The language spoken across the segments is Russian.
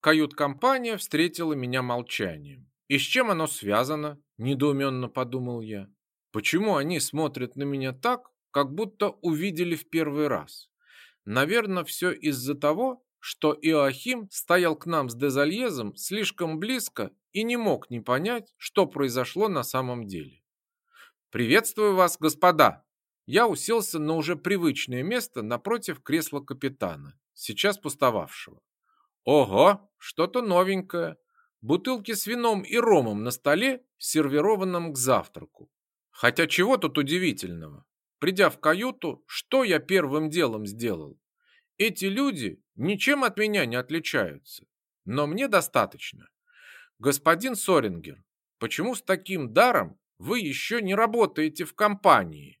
Кают-компания встретила меня молчанием. И с чем оно связано? Недоуменно подумал я. Почему они смотрят на меня так, как будто увидели в первый раз? Наверное, все из-за того, что Иоахим стоял к нам с Дезальезом слишком близко и не мог не понять, что произошло на самом деле. «Приветствую вас, господа!» Я уселся на уже привычное место напротив кресла капитана, сейчас пустовавшего. Ого, что-то новенькое. Бутылки с вином и ромом на столе, сервированном к завтраку. Хотя чего тут удивительного? Придя в каюту, что я первым делом сделал? Эти люди ничем от меня не отличаются, но мне достаточно. Господин Сорингер, почему с таким даром вы еще не работаете в компании?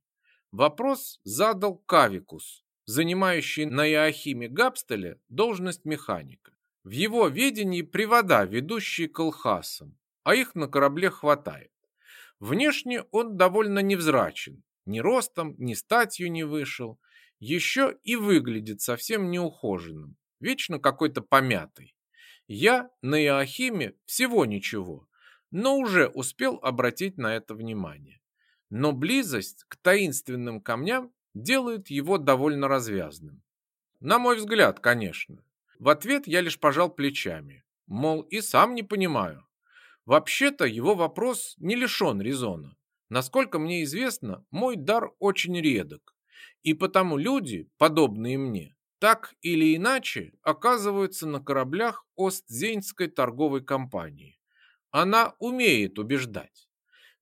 Вопрос задал Кавикус, занимающий на Иохиме Габстеле должность механика. В его ведении привода, ведущие к Алхасам, а их на корабле хватает. Внешне он довольно невзрачен, ни ростом, ни статью не вышел, еще и выглядит совсем неухоженным, вечно какой-то помятый. Я на Иохиме всего ничего, но уже успел обратить на это внимание. Но близость к таинственным камням делает его довольно развязным. На мой взгляд, конечно. В ответ я лишь пожал плечами, мол, и сам не понимаю. Вообще-то его вопрос не лишен резона. Насколько мне известно, мой дар очень редок, и потому люди, подобные мне, так или иначе оказываются на кораблях Остзейнской торговой компании. Она умеет убеждать.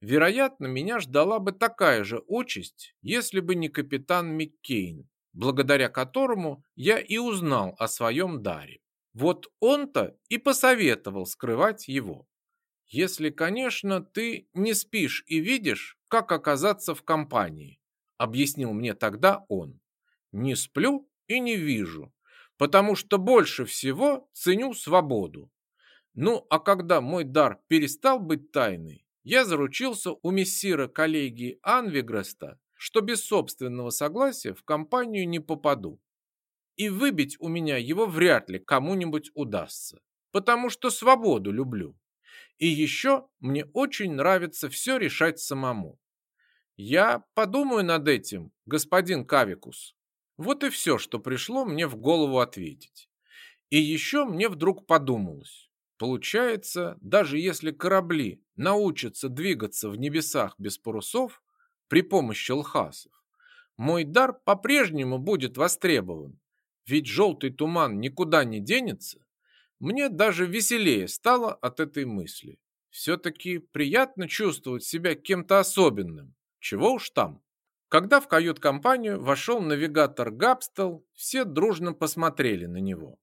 Вероятно, меня ждала бы такая же участь, если бы не капитан Миккейн, благодаря которому я и узнал о своем даре. Вот он-то и посоветовал скрывать его. Если, конечно, ты не спишь и видишь, как оказаться в компании, объяснил мне тогда он. Не сплю и не вижу, потому что больше всего ценю свободу. Ну, а когда мой дар перестал быть тайной, я заручился у мессира коллегии Анвигреста, что без собственного согласия в компанию не попаду. И выбить у меня его вряд ли кому-нибудь удастся, потому что свободу люблю. И еще мне очень нравится все решать самому. Я подумаю над этим, господин Кавикус. Вот и все, что пришло мне в голову ответить. И еще мне вдруг подумалось. Получается, даже если корабли научатся двигаться в небесах без парусов при помощи лхасов, мой дар по-прежнему будет востребован, ведь желтый туман никуда не денется. Мне даже веселее стало от этой мысли. Все-таки приятно чувствовать себя кем-то особенным. Чего уж там. Когда в кают-компанию вошел навигатор Габстел, все дружно посмотрели на него.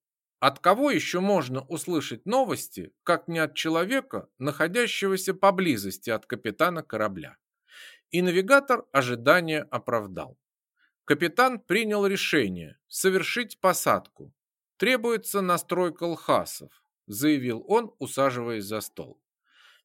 От кого еще можно услышать новости, как не от человека, находящегося поблизости от капитана корабля? И навигатор ожидания оправдал. Капитан принял решение совершить посадку. Требуется настройка лхасов, заявил он, усаживаясь за стол.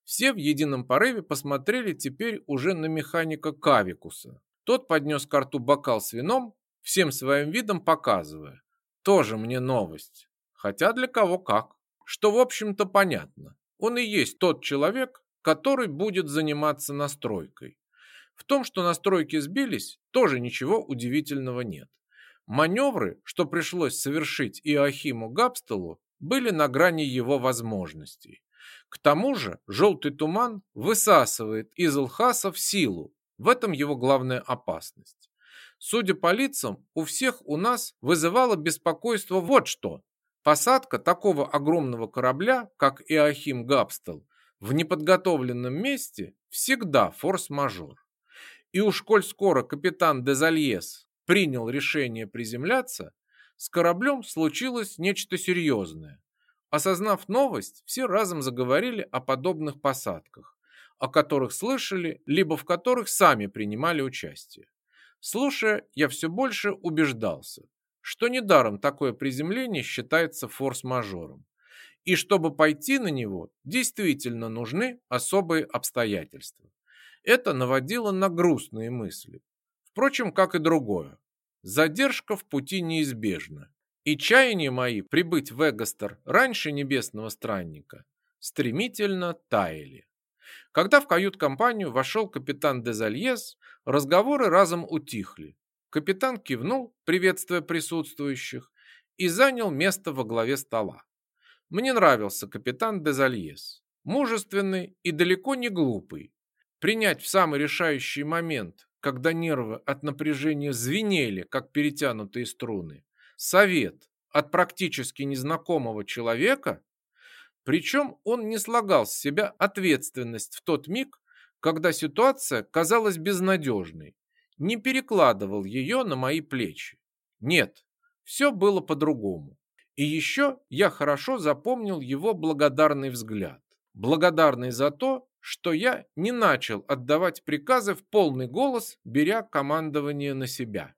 Все в едином порыве посмотрели теперь уже на механика Кавикуса. Тот поднес к рту бокал с вином, всем своим видом показывая. Тоже мне новость. Хотя для кого как. Что, в общем-то, понятно. Он и есть тот человек, который будет заниматься настройкой. В том, что настройки сбились, тоже ничего удивительного нет. Маневры, что пришлось совершить Иоахиму Габстелу, были на грани его возможностей. К тому же желтый туман высасывает из Алхасов силу. В этом его главная опасность. Судя по лицам, у всех у нас вызывало беспокойство вот что. Посадка такого огромного корабля, как Иохим Габстел, в неподготовленном месте всегда форс-мажор. И уж коль скоро капитан Дезальес принял решение приземляться, с кораблем случилось нечто серьезное. Осознав новость, все разом заговорили о подобных посадках, о которых слышали, либо в которых сами принимали участие. Слушая, я все больше убеждался, что недаром такое приземление считается форс-мажором. И чтобы пойти на него, действительно нужны особые обстоятельства. Это наводило на грустные мысли. Впрочем, как и другое. Задержка в пути неизбежна. и чаяния мои прибыть в Эгостер раньше небесного странника стремительно таяли. Когда в кают-компанию вошел капитан Дезальес, разговоры разом утихли. Капитан кивнул, приветствуя присутствующих, и занял место во главе стола. Мне нравился капитан Дезальес. Мужественный и далеко не глупый. Принять в самый решающий момент, когда нервы от напряжения звенели, как перетянутые струны, совет от практически незнакомого человека, причем он не слагал с себя ответственность в тот миг, когда ситуация казалась безнадежной, не перекладывал ее на мои плечи. Нет, все было по-другому. И еще я хорошо запомнил его благодарный взгляд. Благодарный за то, что я не начал отдавать приказы в полный голос, беря командование на себя.